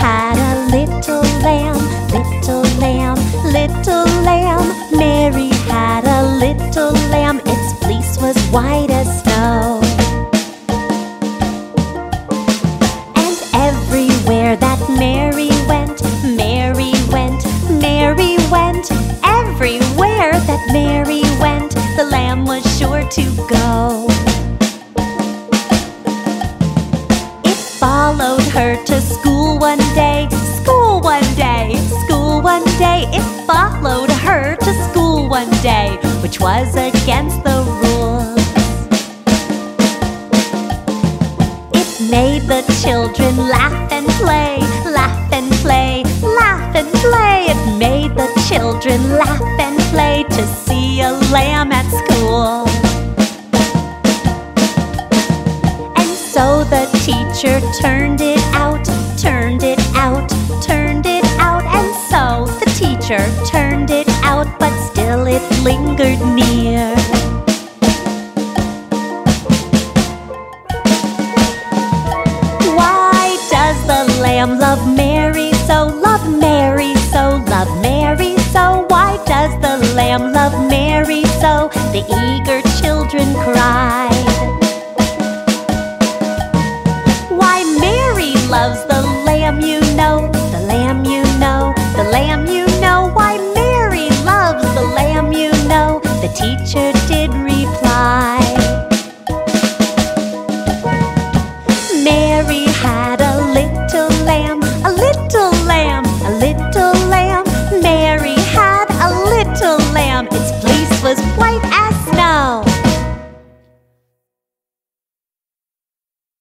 had a little lamb, little lamb, little lamb. Mary had a little lamb, its fleece was white as snow. And everywhere that Mary went, Mary went, Mary went, everywhere that Mary went, the lamb was sure to go. Followed her to school one day, school one day, school one day. It followed her to school one day, which was against the rules. It made the children laugh and play, laugh and play, laugh and play. It made the children laugh and play to see a lamb at school. Teacher turned it out, turned it out, turned it out. And so the teacher turned it out, but still it lingered near. Why does the lamb love Mary so? Love Mary so, love Mary so. Why does the lamb love Mary so? The eager children cried. Reply.